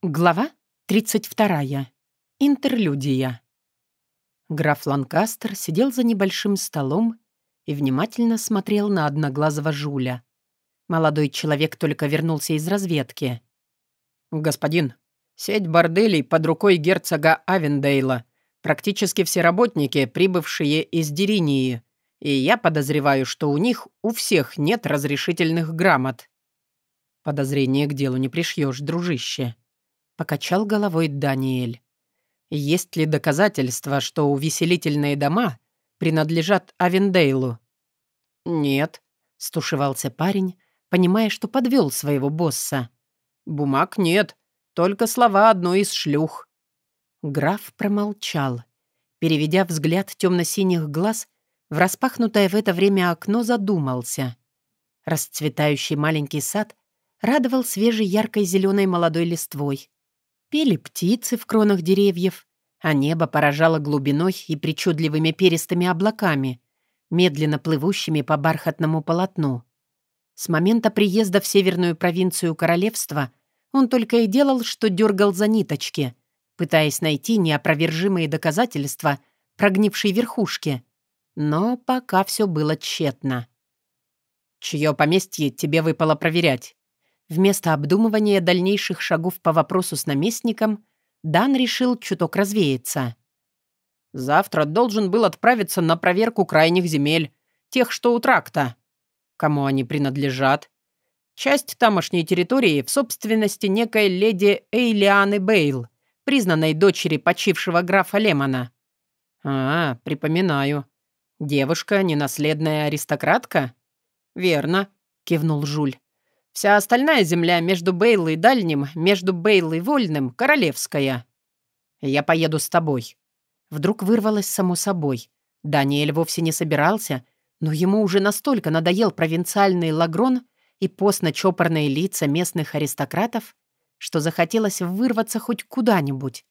Глава 32. Интерлюдия. Граф Ланкастер сидел за небольшим столом и внимательно смотрел на одноглазого жуля. Молодой человек только вернулся из разведки. «Господин, сеть борделей под рукой герцога Авендейла. Практически все работники, прибывшие из Деринии. И я подозреваю, что у них у всех нет разрешительных грамот». «Подозрение к делу не пришьешь, дружище», Покачал головой Даниэль. Есть ли доказательства, что увеселительные дома принадлежат Авендейлу? Нет, стушевался парень, понимая, что подвел своего босса. Бумаг нет, только слова одной из шлюх. Граф промолчал. Переведя взгляд темно-синих глаз, в распахнутое в это время окно задумался. Расцветающий маленький сад радовал свежей яркой зеленой молодой листвой. Пели птицы в кронах деревьев, а небо поражало глубиной и причудливыми перистыми облаками, медленно плывущими по бархатному полотну. С момента приезда в северную провинцию королевства он только и делал, что дергал за ниточки, пытаясь найти неопровержимые доказательства прогнившей верхушки. Но пока все было тщетно. «Чье поместье тебе выпало проверять?» Вместо обдумывания дальнейших шагов по вопросу с наместником, Дан решил чуток развеяться. «Завтра должен был отправиться на проверку крайних земель, тех, что у тракта. Кому они принадлежат? Часть тамошней территории в собственности некой леди Эйлианы Бейл, признанной дочери почившего графа Лемона. А, припоминаю. Девушка — ненаследная аристократка? Верно, кивнул Жуль. Вся остальная земля между Бейлой Дальним, между Бейлой Вольным — королевская. Я поеду с тобой». Вдруг вырвалось само собой. Даниэль вовсе не собирался, но ему уже настолько надоел провинциальный лагрон и постно-чопорные лица местных аристократов, что захотелось вырваться хоть куда-нибудь,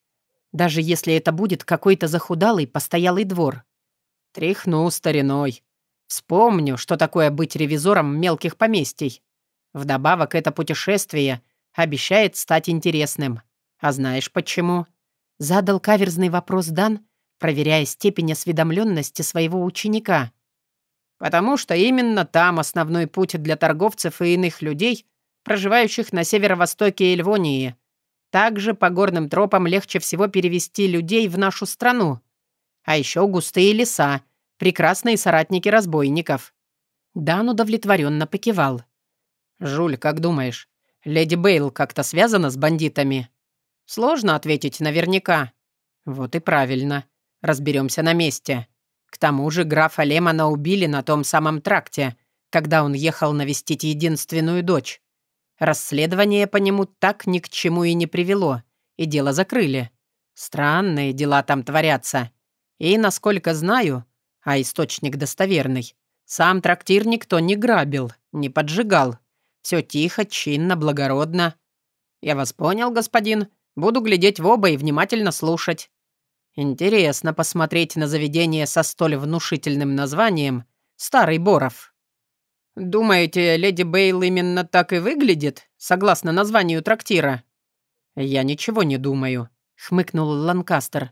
даже если это будет какой-то захудалый постоялый двор. Тряхну стариной. Вспомню, что такое быть ревизором мелких поместий. Вдобавок, это путешествие обещает стать интересным. А знаешь почему?» Задал каверзный вопрос Дан, проверяя степень осведомленности своего ученика. «Потому что именно там основной путь для торговцев и иных людей, проживающих на северо-востоке Эльвонии. Также по горным тропам легче всего перевести людей в нашу страну. А еще густые леса, прекрасные соратники разбойников». Дан удовлетворенно покивал. «Жуль, как думаешь, леди Бейл как-то связана с бандитами?» «Сложно ответить наверняка». «Вот и правильно. Разберемся на месте. К тому же графа Лемона убили на том самом тракте, когда он ехал навестить единственную дочь. Расследование по нему так ни к чему и не привело, и дело закрыли. Странные дела там творятся. И, насколько знаю, а источник достоверный, сам трактир никто не грабил, не поджигал. Все тихо, чинно, благородно. Я вас понял, господин. Буду глядеть в оба и внимательно слушать. Интересно посмотреть на заведение со столь внушительным названием «Старый Боров». Думаете, леди Бейл именно так и выглядит, согласно названию трактира? Я ничего не думаю, хмыкнул Ланкастер.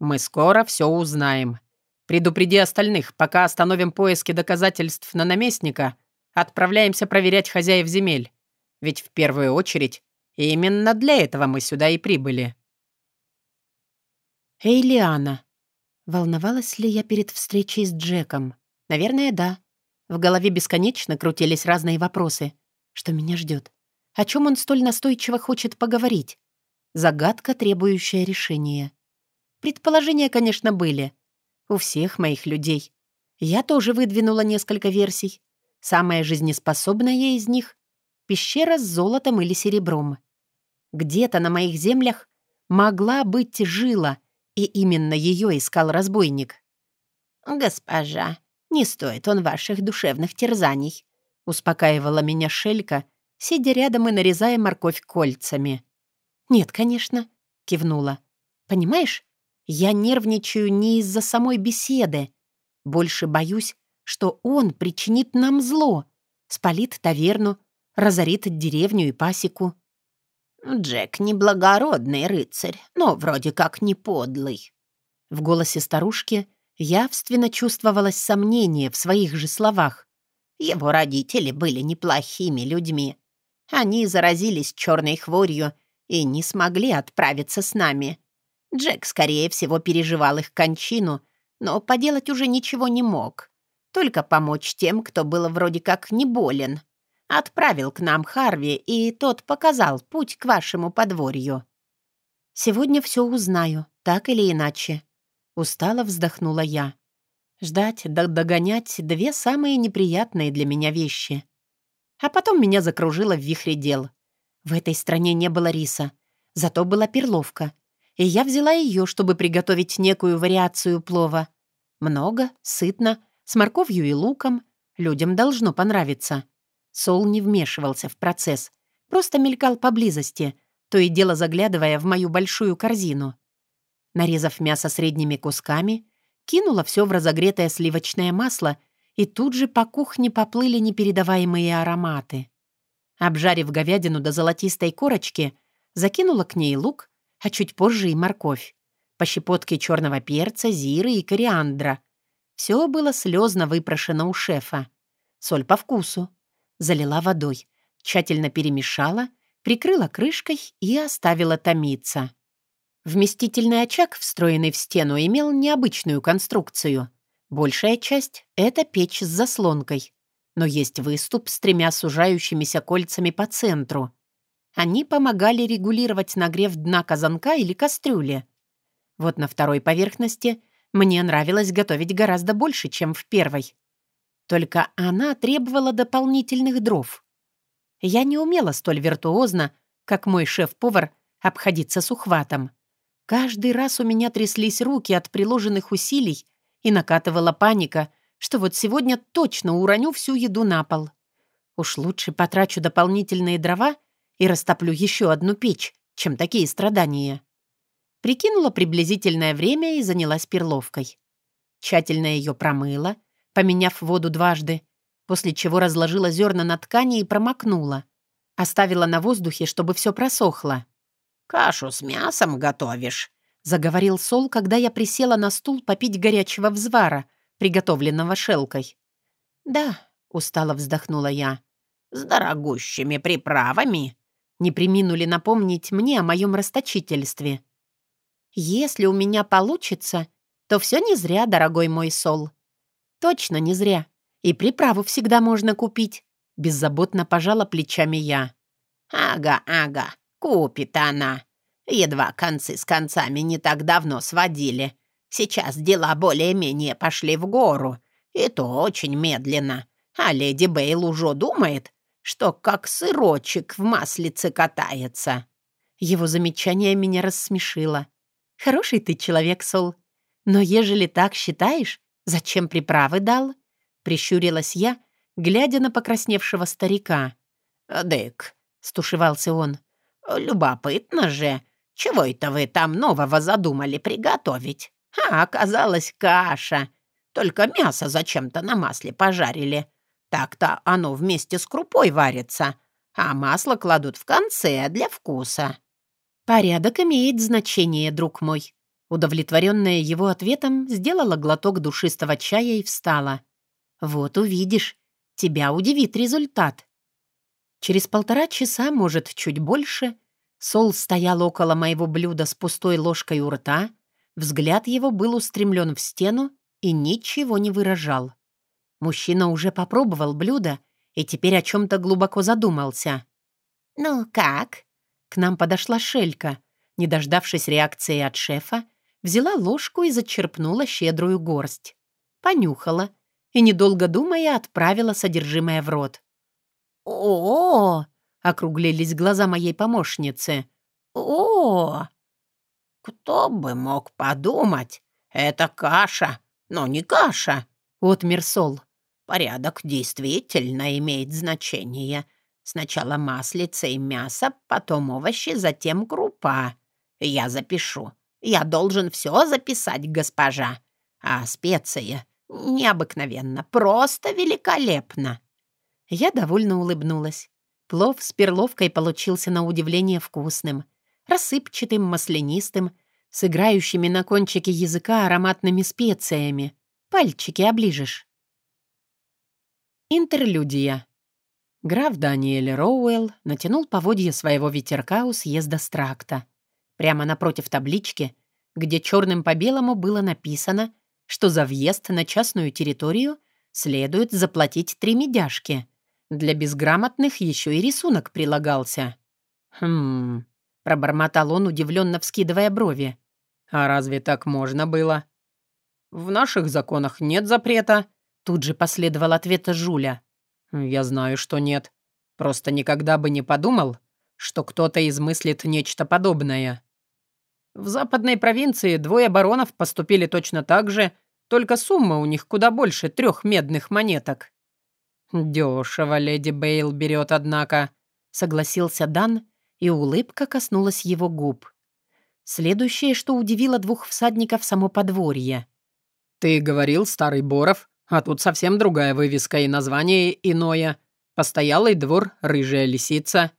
Мы скоро все узнаем. Предупреди остальных, пока остановим поиски доказательств на наместника, Отправляемся проверять хозяев земель. Ведь в первую очередь именно для этого мы сюда и прибыли. Эйлиана. Волновалась ли я перед встречей с Джеком? Наверное, да. В голове бесконечно крутились разные вопросы. Что меня ждет? О чем он столь настойчиво хочет поговорить? Загадка, требующая решения. Предположения, конечно, были. У всех моих людей. Я тоже выдвинула несколько версий. Самая жизнеспособная из них — пещера с золотом или серебром. Где-то на моих землях могла быть жила, и именно ее искал разбойник. «Госпожа, не стоит он ваших душевных терзаний», — успокаивала меня Шелька, сидя рядом и нарезая морковь кольцами. «Нет, конечно», — кивнула. «Понимаешь, я нервничаю не из-за самой беседы. Больше боюсь, что он причинит нам зло, спалит таверну, разорит деревню и пасеку. Джек неблагородный рыцарь, но вроде как не подлый». В голосе старушки явственно чувствовалось сомнение в своих же словах. Его родители были неплохими людьми. Они заразились черной хворью и не смогли отправиться с нами. Джек, скорее всего, переживал их кончину, но поделать уже ничего не мог. Только помочь тем, кто был вроде как не болен. Отправил к нам Харви, и тот показал путь к вашему подворью. Сегодня все узнаю, так или иначе. Устало вздохнула я. Ждать да догонять — две самые неприятные для меня вещи. А потом меня закружило в вихре дел. В этой стране не было риса, зато была перловка. И я взяла ее, чтобы приготовить некую вариацию плова. Много, сытно, с морковью и луком. Людям должно понравиться. Сол не вмешивался в процесс, просто мелькал поблизости, то и дело заглядывая в мою большую корзину. Нарезав мясо средними кусками, кинула все в разогретое сливочное масло, и тут же по кухне поплыли непередаваемые ароматы. Обжарив говядину до золотистой корочки, закинула к ней лук, а чуть позже и морковь, по щепотке черного перца, зиры и кориандра. Все было слезно выпрошено у шефа. Соль по вкусу. Залила водой, тщательно перемешала, прикрыла крышкой и оставила томиться. Вместительный очаг, встроенный в стену, имел необычную конструкцию. Большая часть — это печь с заслонкой, но есть выступ с тремя сужающимися кольцами по центру. Они помогали регулировать нагрев дна казанка или кастрюли. Вот на второй поверхности мне нравилось готовить гораздо больше, чем в первой. Только она требовала дополнительных дров. Я не умела столь виртуозно, как мой шеф-повар, обходиться с ухватом. Каждый раз у меня тряслись руки от приложенных усилий и накатывала паника, что вот сегодня точно уроню всю еду на пол. Уж лучше потрачу дополнительные дрова и растоплю еще одну печь, чем такие страдания. Прикинула приблизительное время и занялась перловкой. Тщательно ее промыла, поменяв воду дважды, после чего разложила зерна на ткани и промокнула. Оставила на воздухе, чтобы все просохло. «Кашу с мясом готовишь?» — заговорил Сол, когда я присела на стул попить горячего взвара, приготовленного шелкой. «Да», — устало вздохнула я. «С дорогущими приправами?» Не приминули напомнить мне о моем расточительстве. «Если у меня получится, то все не зря, дорогой мой Сол». «Точно не зря. И приправу всегда можно купить», — беззаботно пожала плечами я. «Ага, ага. Купит она. Едва концы с концами не так давно сводили. Сейчас дела более-менее пошли в гору. И то очень медленно. А леди Бейл уже думает, что как сырочек в маслице катается. Его замечание меня рассмешило. «Хороший ты человек, Сол. Но ежели так считаешь, зачем приправы дал?» Прищурилась я, глядя на покрасневшего старика. «Дык», — стушевался он, «Любопытно же, чего это вы там нового задумали приготовить? А, оказалось, каша. Только мясо зачем-то на масле пожарили. Так-то оно вместе с крупой варится, а масло кладут в конце для вкуса». «Порядок имеет значение, друг мой». Удовлетворенная его ответом, сделала глоток душистого чая и встала. «Вот увидишь, тебя удивит результат». Через полтора часа, может, чуть больше, Сол стоял около моего блюда с пустой ложкой у рта, взгляд его был устремлен в стену и ничего не выражал. Мужчина уже попробовал блюдо и теперь о чем-то глубоко задумался. «Ну как?» К нам подошла Шелька. Не дождавшись реакции от шефа, взяла ложку и зачерпнула щедрую горсть. Понюхала и, недолго думая, отправила содержимое в рот. «О-о-о!» — округлились глаза моей помощницы. «О! Кто бы мог подумать? Это каша, но не каша!» — отмер Сол. «Порядок действительно имеет значение. Сначала маслица и мясо, потом овощи, затем крупа. Я запишу. Я должен все записать, госпожа. А специи необыкновенно, просто великолепно!» Я довольно улыбнулась. Плов с перловкой получился на удивление вкусным, рассыпчатым, маслянистым, с играющими на кончике языка ароматными специями. Пальчики оближешь. Интерлюдия. Граф Даниэль Роуэлл натянул поводья своего ветерка у съезда Стракта. Прямо напротив таблички, где черным по белому было написано, что за въезд на частную территорию следует заплатить три медяшки. Для безграмотных еще и рисунок прилагался. «Хм...» — пробормотал он, удивленно вскидывая брови. «А разве так можно было?» «В наших законах нет запрета», — тут же последовал ответ Жуля. «Я знаю, что нет. Просто никогда бы не подумал, что кто-то измыслит нечто подобное. В западной провинции двое баронов поступили точно так же, только сумма у них куда больше трех медных монеток». «Дешево леди Бейл берет, однако», — согласился Дан, и улыбка коснулась его губ. Следующее, что удивило двух всадников само подворье. «Ты говорил, старый Боров, а тут совсем другая вывеска и название иное. Постоялый двор, рыжая лисица».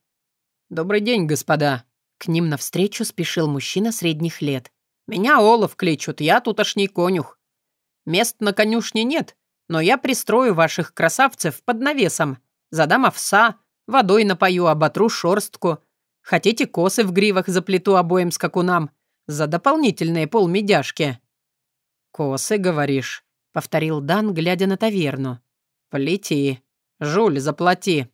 «Добрый день, господа». К ним навстречу спешил мужчина средних лет. «Меня Олов кличут, я тутошний конюх. Мест на конюшне нет, но я пристрою ваших красавцев под навесом. Задам овса, водой напою, оботру шорстку. Хотите косы в гривах заплету обоим скакунам за дополнительные полмедяшки?» «Косы, говоришь?» — повторил Дан, глядя на таверну. «Плети. Жуль, заплати».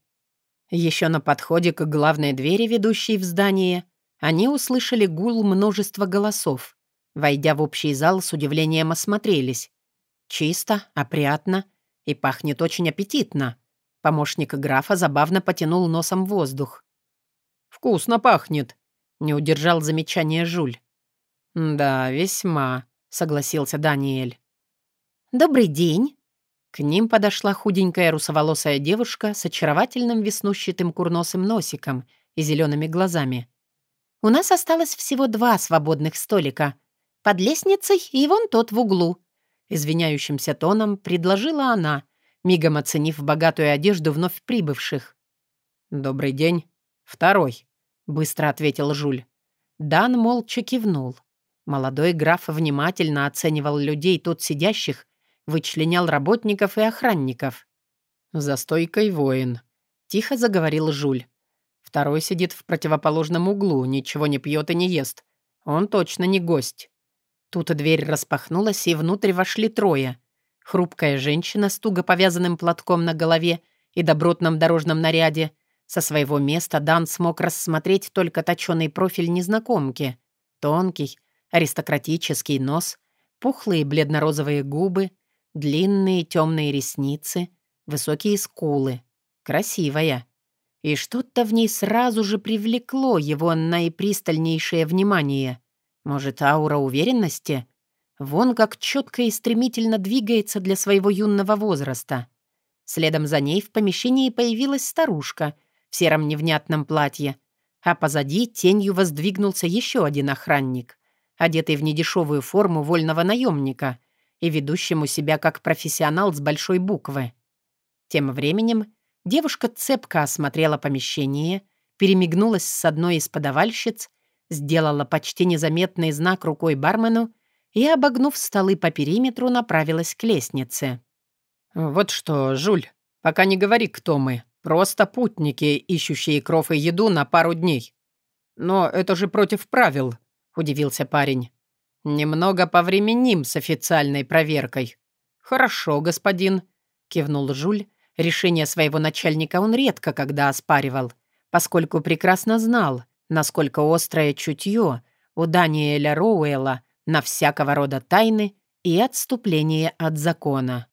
Еще на подходе к главной двери, ведущей в здание, они услышали гул множества голосов. Войдя в общий зал, с удивлением осмотрелись. Чисто, опрятно и пахнет очень аппетитно. Помощник графа забавно потянул носом воздух. «Вкусно пахнет», — не удержал замечание Жуль. «Да, весьма», — согласился Даниэль. «Добрый день», к ним подошла худенькая русоволосая девушка с очаровательным веснущатым курносым носиком и зелеными глазами. «У нас осталось всего два свободных столика. Под лестницей и вон тот в углу извиняющимся тоном предложила она, мигом оценив богатую одежду вновь прибывших. «Добрый день. Второй», — быстро ответил Жуль. Дан молча кивнул. Молодой граф внимательно оценивал людей тут сидящих, вычленял работников и охранников. «За стойкой воин», — тихо заговорил Жуль. «Второй сидит в противоположном углу, ничего не пьет и не ест. Он точно не гость». Тут дверь распахнулась, и внутрь вошли трое. Хрупкая женщина с туго повязанным платком на голове и добротном дорожном наряде. Со своего места Дан смог рассмотреть только точеный профиль незнакомки. Тонкий, аристократический нос, пухлые бледно-розовые губы, длинные темные ресницы, высокие скулы. Красивая. И что-то в ней сразу же привлекло его наипристальнейшее внимание. Может, аура уверенности? Вон как четко и стремительно двигается для своего юного возраста. Следом за ней в помещении появилась старушка в сером невнятном платье, а позади тенью воздвигнулся еще один охранник, одетый в недешевую форму вольного наемника и ведущему себя как профессионал с большой буквы. Тем временем девушка цепко осмотрела помещение, перемигнулась с одной из подавальщиц сделала почти незаметный знак рукой бармену и, обогнув столы по периметру, направилась к лестнице. «Вот что, Жуль, пока не говори, кто мы. Просто путники, ищущие кров и еду на пару дней. Но это же против правил», — удивился парень. «Немного повременим с официальной проверкой». «Хорошо, господин», — кивнул Жуль. Решение своего начальника он редко когда оспаривал, поскольку прекрасно знал, насколько острое чутье у Даниэля Роуэлла на всякого рода тайны и отступление от закона.